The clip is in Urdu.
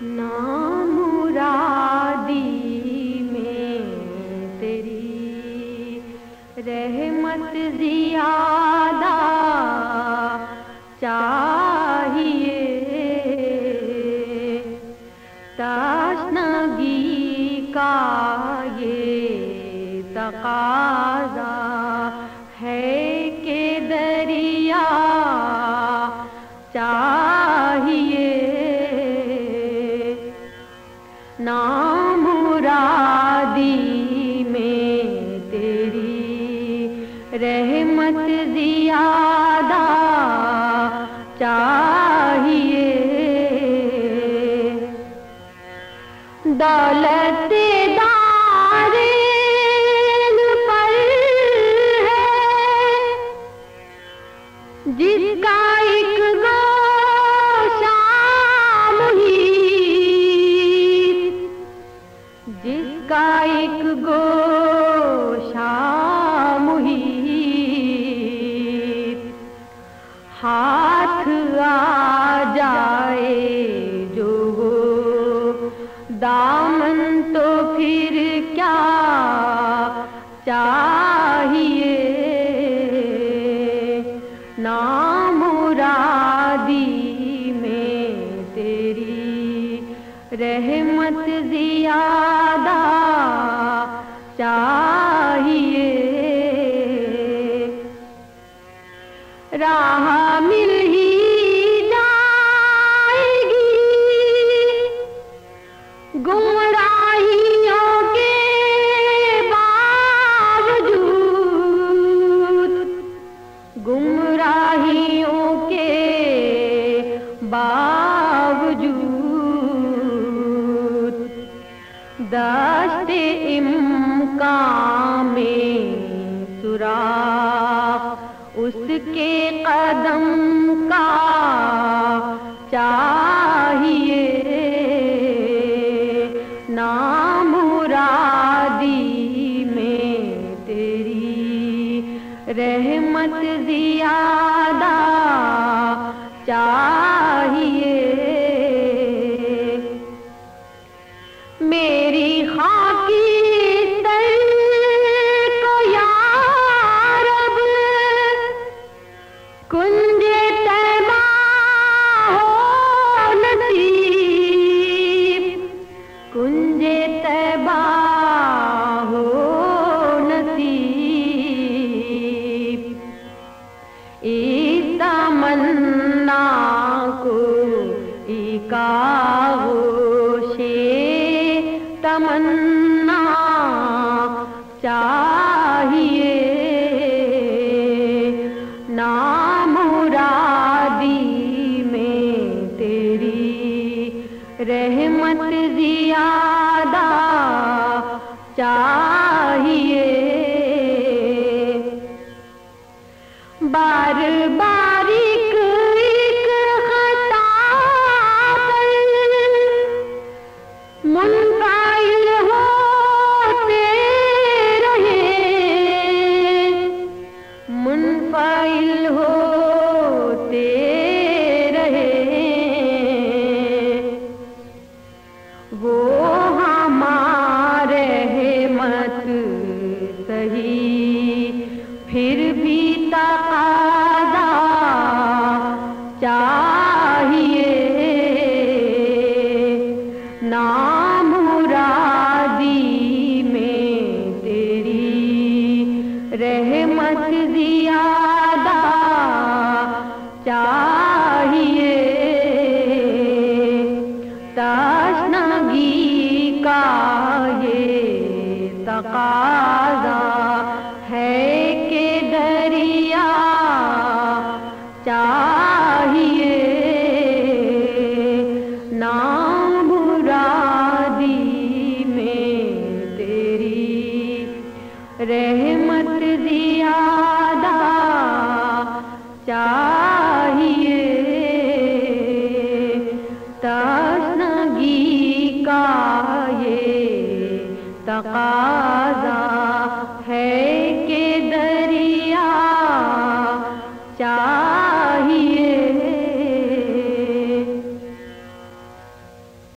نامرادی میں تیری رحمت زیادہ چاہ مرادی میں تیری رحمت زیادہ چاہیے۔ دولت گو گوشہ محیط ہاتھ آ جائے جو وہ دامن تو پھر کیا؟ چار رحمت زیادہ چاہیے۔ راہ مل ہی جائے گی۔ گمراہیوں کے باوجود گمراہیوں کے باوجود۔ دشت امکان میں سوراخ اس کے قدم کا چاہیے۔ نامرادی میں تیری رحمت زیادہ چاہیے۔ چاہیے۔ نامرادی میں تیری رحمت زیادہ چاہیے۔ بار بار پھر دریا چاہیے۔ نامرادی میں تیری رحمت زیادہ چاہیے۔ تشنگی کا یہ تقاضا